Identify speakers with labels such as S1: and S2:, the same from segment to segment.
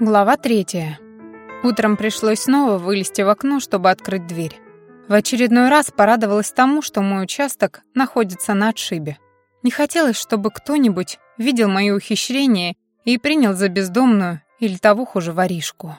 S1: Глава третья. Утром пришлось снова вылезти в окно, чтобы открыть дверь. В очередной раз порадовалась тому, что мой участок находится на отшибе. Не хотелось, чтобы кто-нибудь видел мои ухищрения и принял за бездомную или того хуже воришку.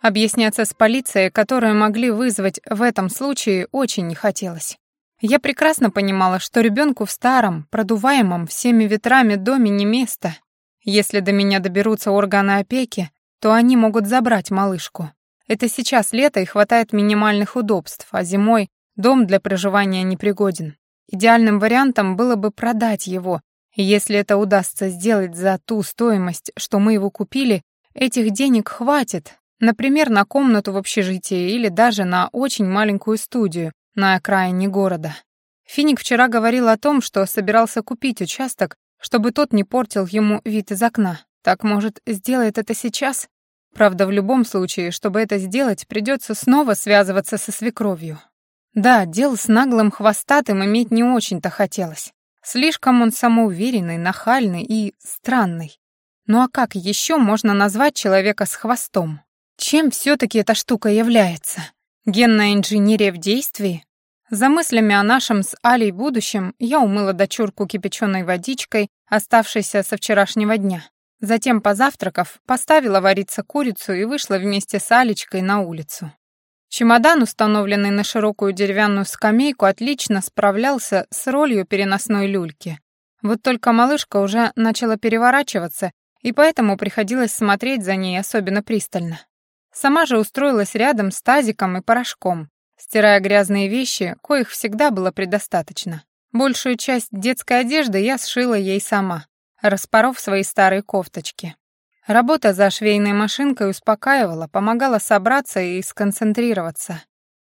S1: Объясняться с полицией, которую могли вызвать в этом случае, очень не хотелось. Я прекрасно понимала, что ребенку в старом, продуваемом всеми ветрами доме не место. Если до меня доберутся органы опеки, то они могут забрать малышку. Это сейчас лето и хватает минимальных удобств, а зимой дом для проживания непригоден. Идеальным вариантом было бы продать его, если это удастся сделать за ту стоимость, что мы его купили, этих денег хватит, например, на комнату в общежитии или даже на очень маленькую студию, на окраине города. Финик вчера говорил о том, что собирался купить участок, чтобы тот не портил ему вид из окна. Так, может, сделает это сейчас? Правда, в любом случае, чтобы это сделать, придется снова связываться со свекровью. Да, дел с наглым хвостатым иметь не очень-то хотелось. Слишком он самоуверенный, нахальный и странный. Ну а как еще можно назвать человека с хвостом? Чем все-таки эта штука является? Генная инженерия в действии? За мыслями о нашем с Алей будущем я умыла дочурку кипяченой водичкой, оставшейся со вчерашнего дня. Затем, позавтракав, поставила вариться курицу и вышла вместе с Алечкой на улицу. Чемодан, установленный на широкую деревянную скамейку, отлично справлялся с ролью переносной люльки. Вот только малышка уже начала переворачиваться, и поэтому приходилось смотреть за ней особенно пристально. Сама же устроилась рядом с тазиком и порошком, стирая грязные вещи, коих всегда было предостаточно. Большую часть детской одежды я сшила ей сама, распоров свои старые кофточки. Работа за швейной машинкой успокаивала, помогала собраться и сконцентрироваться.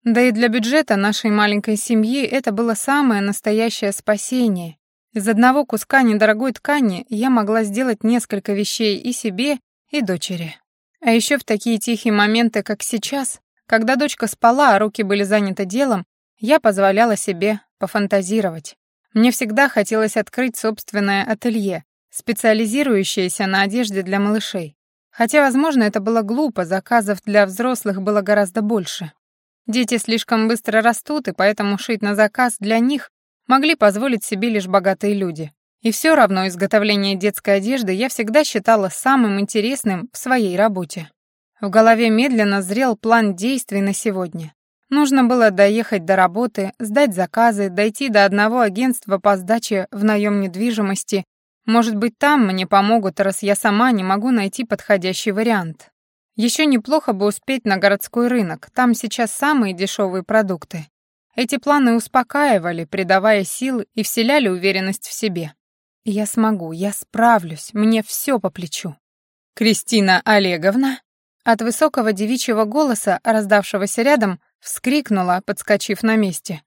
S1: Да и для бюджета нашей маленькой семьи это было самое настоящее спасение. Из одного куска недорогой ткани я могла сделать несколько вещей и себе, и дочери. А еще в такие тихие моменты, как сейчас, когда дочка спала, а руки были заняты делом, я позволяла себе пофантазировать. Мне всегда хотелось открыть собственное ателье, специализирующееся на одежде для малышей. Хотя, возможно, это было глупо, заказов для взрослых было гораздо больше. Дети слишком быстро растут, и поэтому шить на заказ для них могли позволить себе лишь богатые люди. И все равно изготовление детской одежды я всегда считала самым интересным в своей работе. В голове медленно зрел план действий на сегодня. Нужно было доехать до работы, сдать заказы, дойти до одного агентства по сдаче в наем недвижимости. Может быть, там мне помогут, раз я сама не могу найти подходящий вариант. Еще неплохо бы успеть на городской рынок, там сейчас самые дешевые продукты. Эти планы успокаивали, придавая сил и вселяли уверенность в себе. Я смогу, я справлюсь, мне все по плечу. Кристина Олеговна от высокого девичьего голоса, раздавшегося рядом, вскрикнула, подскочив на месте.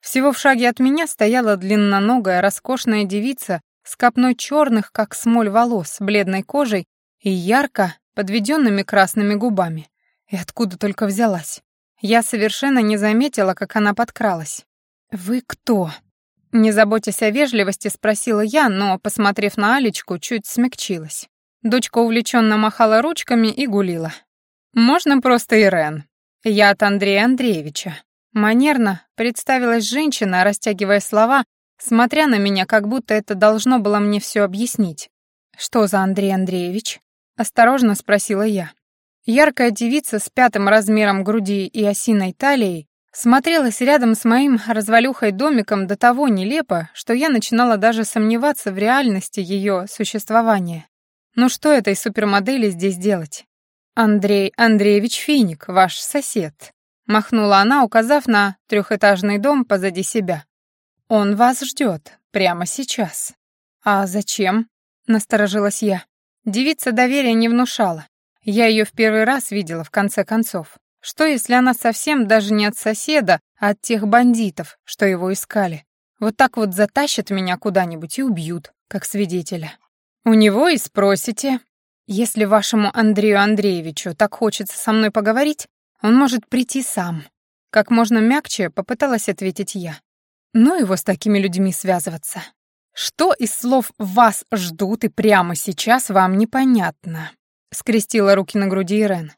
S1: Всего в шаге от меня стояла длинноногая, роскошная девица с копной черных, как смоль волос, бледной кожей и ярко подведенными красными губами. И откуда только взялась. Я совершенно не заметила, как она подкралась. «Вы кто?» Не заботясь о вежливости, спросила я, но, посмотрев на Алечку, чуть смягчилась. Дочка увлеченно махала ручками и гулила. «Можно просто Ирен. Я от Андрея Андреевича». Манерно представилась женщина, растягивая слова, смотря на меня, как будто это должно было мне все объяснить. «Что за Андрей Андреевич?» — осторожно спросила я. Яркая девица с пятым размером груди и осиной талией смотрелась рядом с моим развалюхой домиком до того нелепо, что я начинала даже сомневаться в реальности ее существования. Ну что этой супермодели здесь делать? Андрей Андреевич Финик, ваш сосед, махнула она, указав на трехэтажный дом позади себя. Он вас ждет прямо сейчас. А зачем? Насторожилась я. Девица доверия не внушала. Я ее в первый раз видела в конце концов. Что, если она совсем даже не от соседа, а от тех бандитов, что его искали? Вот так вот затащат меня куда-нибудь и убьют, как свидетеля. У него и спросите. Если вашему Андрею Андреевичу так хочется со мной поговорить, он может прийти сам. Как можно мягче попыталась ответить я. Ну его с такими людьми связываться. Что из слов «вас ждут» и «прямо сейчас» вам непонятно? — скрестила руки на груди Ирен.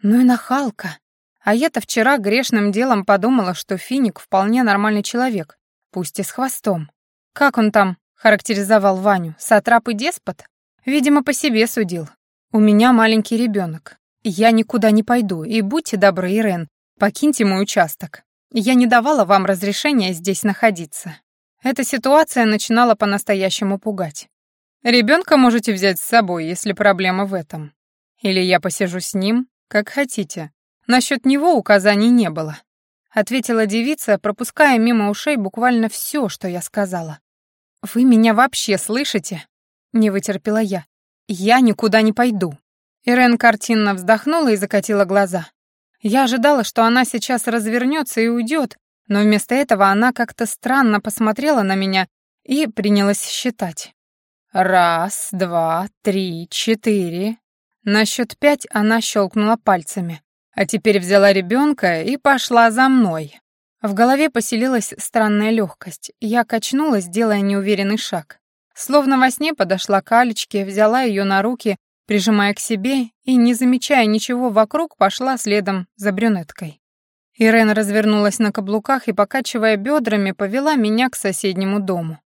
S1: «Ну и нахалка. А я-то вчера грешным делом подумала, что Финик вполне нормальный человек, пусть и с хвостом. Как он там характеризовал Ваню? Сатрап и деспот? Видимо, по себе судил. У меня маленький ребенок. Я никуда не пойду, и будьте добры, Ирен, покиньте мой участок. Я не давала вам разрешения здесь находиться. Эта ситуация начинала по-настоящему пугать. Ребенка можете взять с собой, если проблема в этом. Или я посижу с ним, как хотите. Насчет него указаний не было. Ответила девица, пропуская мимо ушей буквально все, что я сказала. «Вы меня вообще слышите?» Не вытерпела я. «Я никуда не пойду». Ирен картинно вздохнула и закатила глаза. Я ожидала, что она сейчас развернется и уйдет, но вместо этого она как-то странно посмотрела на меня и принялась считать. Раз, два, три, четыре. На счет пять она щелкнула пальцами. А теперь взяла ребенка и пошла за мной. В голове поселилась странная легкость. Я качнулась, делая неуверенный шаг. Словно во сне подошла к Алечке, взяла ее на руки, прижимая к себе, и, не замечая ничего вокруг, пошла следом за брюнеткой. Ирен развернулась на каблуках и, покачивая бедрами, повела меня к соседнему дому.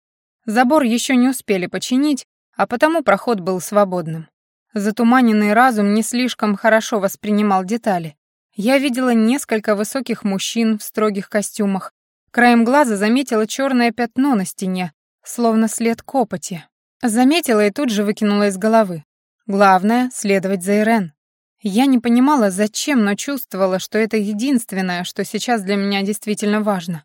S1: Забор еще не успели починить, а потому проход был свободным. Затуманенный разум не слишком хорошо воспринимал детали. Я видела несколько высоких мужчин в строгих костюмах. Краем глаза заметила черное пятно на стене, словно след копоти. Заметила и тут же выкинула из головы. Главное — следовать за Ирен. Я не понимала, зачем, но чувствовала, что это единственное, что сейчас для меня действительно важно.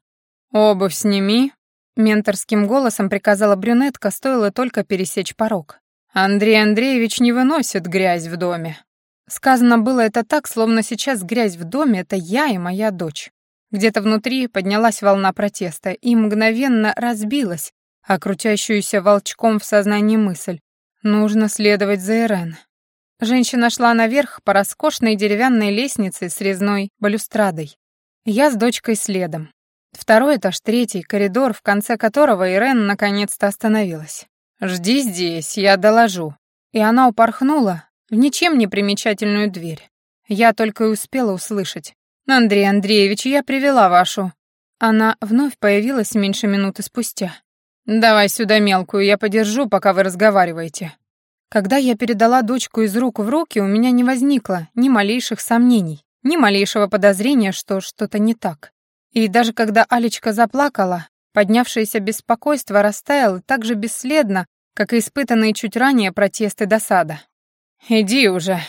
S1: «Обувь сними», — менторским голосом приказала брюнетка, стоило только пересечь порог. «Андрей Андреевич не выносит грязь в доме». Сказано было это так, словно сейчас грязь в доме — это я и моя дочь. Где-то внутри поднялась волна протеста и мгновенно разбилась, а крутящуюся волчком в сознании мысль. Нужно следовать за Ирен. Женщина шла наверх по роскошной деревянной лестнице с резной балюстрадой. Я с дочкой следом. Второй этаж, третий, коридор, в конце которого Ирен наконец-то остановилась. «Жди здесь, я доложу». И она упорхнула, в ничем не примечательную дверь. Я только и успела услышать. «Андрей Андреевич, я привела вашу». Она вновь появилась меньше минуты спустя. «Давай сюда мелкую, я подержу, пока вы разговариваете». Когда я передала дочку из рук в руки, у меня не возникло ни малейших сомнений, ни малейшего подозрения, что что-то не так. И даже когда Алечка заплакала, поднявшееся беспокойство растаяло так же бесследно, как и испытанные чуть ранее протесты досада. «Иди уже!»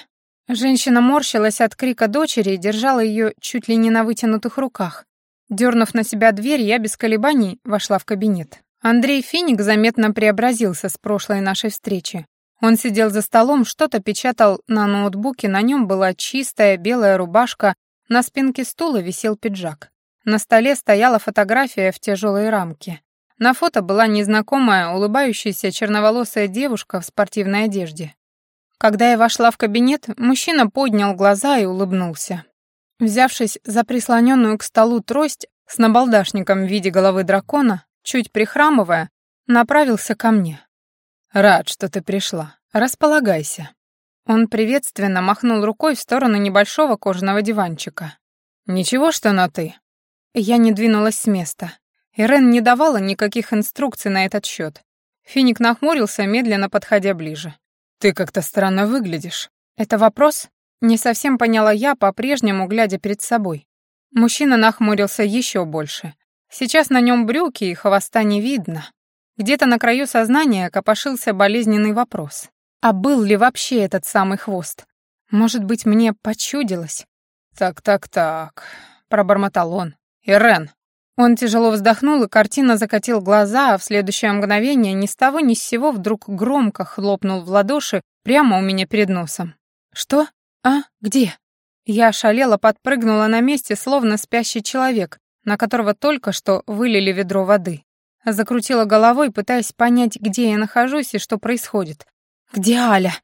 S1: Женщина морщилась от крика дочери и держала ее чуть ли не на вытянутых руках. Дернув на себя дверь, я без колебаний вошла в кабинет. Андрей Финик заметно преобразился с прошлой нашей встречи. Он сидел за столом, что-то печатал на ноутбуке, на нем была чистая белая рубашка, на спинке стула висел пиджак. На столе стояла фотография в тяжелой рамке. На фото была незнакомая, улыбающаяся черноволосая девушка в спортивной одежде. Когда я вошла в кабинет, мужчина поднял глаза и улыбнулся. Взявшись за прислоненную к столу трость с набалдашником в виде головы дракона, чуть прихрамывая, направился ко мне. «Рад, что ты пришла. Располагайся». Он приветственно махнул рукой в сторону небольшого кожаного диванчика. «Ничего, что на «ты». Я не двинулась с места. Ирен не давала никаких инструкций на этот счет. Финик нахмурился, медленно подходя ближе. «Ты как-то странно выглядишь». «Это вопрос?» Не совсем поняла я, по-прежнему глядя перед собой. Мужчина нахмурился еще больше. Сейчас на нем брюки и хвоста не видно. Где-то на краю сознания копошился болезненный вопрос. А был ли вообще этот самый хвост? Может быть, мне почудилось? «Так-так-так», — пробормотал он. «Ирен, он тяжело вздохнул и картина закатил глаза, а в следующее мгновение ни с того ни с сего вдруг громко хлопнул в ладоши прямо у меня перед носом. «Что? А? Где?» Я ошалела, подпрыгнула на месте, словно спящий человек, на которого только что вылили ведро воды. Закрутила головой, пытаясь понять, где я нахожусь и что происходит. «Где Аля?»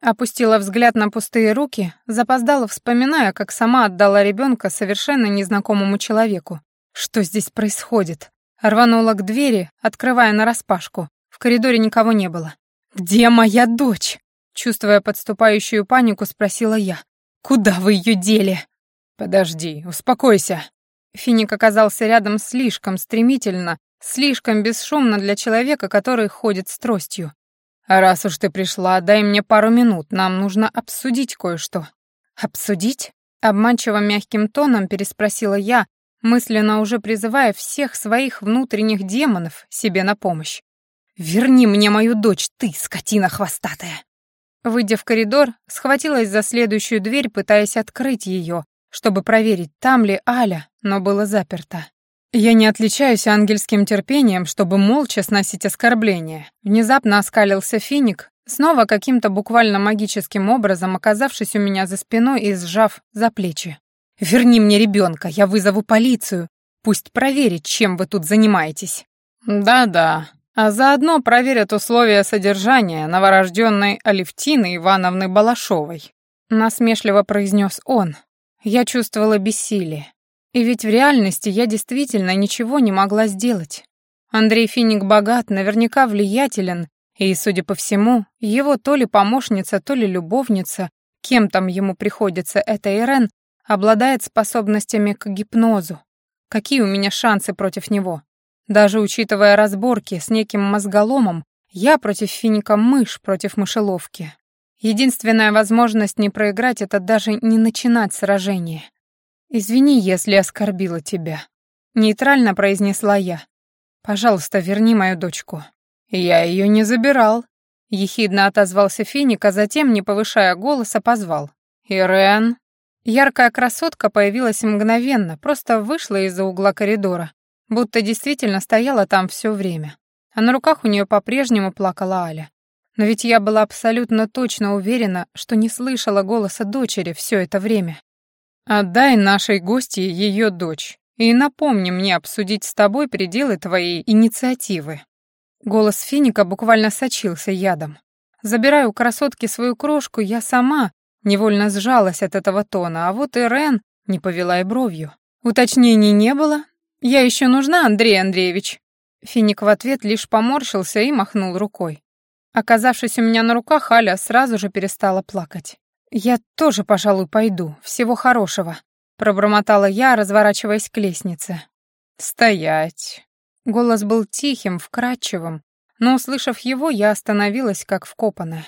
S1: Опустила взгляд на пустые руки, запоздала, вспоминая, как сама отдала ребенка совершенно незнакомому человеку. Что здесь происходит? Рванула к двери, открывая нараспашку. В коридоре никого не было. «Где моя дочь?» Чувствуя подступающую панику, спросила я. «Куда вы ее дели?»
S2: «Подожди, успокойся».
S1: Финик оказался рядом слишком стремительно, слишком бесшумно для человека, который ходит с тростью.
S2: «А раз уж ты пришла, дай мне пару минут, нам нужно обсудить кое-что».
S1: «Обсудить?» — обманчиво мягким тоном переспросила я, мысленно уже призывая всех своих внутренних демонов себе на помощь. «Верни мне мою дочь, ты, скотина хвостатая!» Выйдя в коридор, схватилась за следующую дверь, пытаясь открыть ее, чтобы проверить, там ли Аля, но было заперто. Я не отличаюсь ангельским терпением, чтобы молча сносить оскорбления. Внезапно оскалился финик, снова каким-то буквально магическим образом оказавшись у меня за спиной и сжав за плечи. «Верни мне ребенка, я вызову полицию. Пусть проверит, чем вы тут занимаетесь».
S2: «Да-да, а заодно проверят условия содержания новорожденной Алевтины Ивановны Балашовой»,
S1: насмешливо произнес он. Я чувствовала бессилие. И ведь в реальности я действительно ничего не могла сделать. Андрей Финик богат, наверняка влиятелен, и, судя по всему, его то ли помощница, то ли любовница, кем там ему приходится эта Ирен, обладает способностями к гипнозу. Какие у меня шансы против него? Даже учитывая разборки с неким мозголомом, я против финика мышь против мышеловки. Единственная возможность не проиграть — это даже не начинать сражение. «Извини, если оскорбила тебя», — нейтрально произнесла я. «Пожалуйста, верни мою дочку».
S2: «Я ее не забирал», —
S1: ехидно отозвался Финик, а затем, не повышая голоса, позвал.
S2: «Ирен?»
S1: Яркая красотка появилась мгновенно, просто вышла из-за угла коридора, будто действительно стояла там все время. А на руках у нее по-прежнему плакала Аля. Но ведь я была абсолютно точно уверена, что не слышала голоса дочери все это время.
S2: «Отдай нашей гости ее дочь и напомни мне обсудить с тобой пределы твоей инициативы».
S1: Голос Финика буквально сочился ядом. Забирая у красотки свою крошку, я сама Невольно сжалась от этого тона, а вот Ирен не повела и бровью. Уточнений не было. «Я еще нужна, Андрей Андреевич?» Финик в ответ лишь поморщился и махнул рукой. Оказавшись у меня на руках, Аля сразу же перестала плакать. «Я тоже, пожалуй, пойду. Всего хорошего», — пробормотала я, разворачиваясь к лестнице.
S2: «Стоять!»
S1: Голос был тихим, вкрадчивым, но, услышав его, я остановилась, как вкопанная.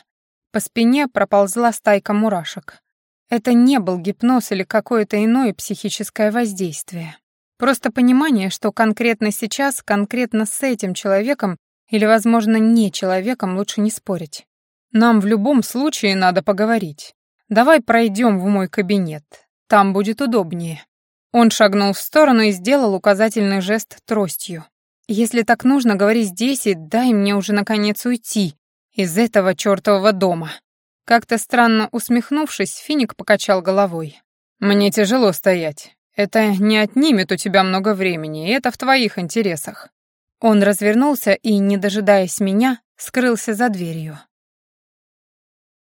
S1: По спине проползла стайка мурашек. Это не был гипноз или какое-то иное психическое воздействие. Просто понимание, что конкретно сейчас, конкретно с этим человеком или, возможно, не человеком лучше не спорить. Нам в любом случае надо поговорить. Давай пройдем в мой кабинет. Там будет удобнее. Он шагнул в сторону и сделал указательный жест тростью. Если так нужно, говори здесь и дай мне уже наконец уйти, из этого чертового дома. Как-то странно усмехнувшись, Финик покачал головой.
S2: «Мне тяжело стоять. Это не отнимет у тебя много времени, и это в твоих интересах».
S1: Он развернулся и, не дожидаясь меня, скрылся за дверью.